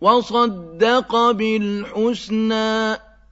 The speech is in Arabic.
وَصَدَّقَ بِالْحُسْنَىٰ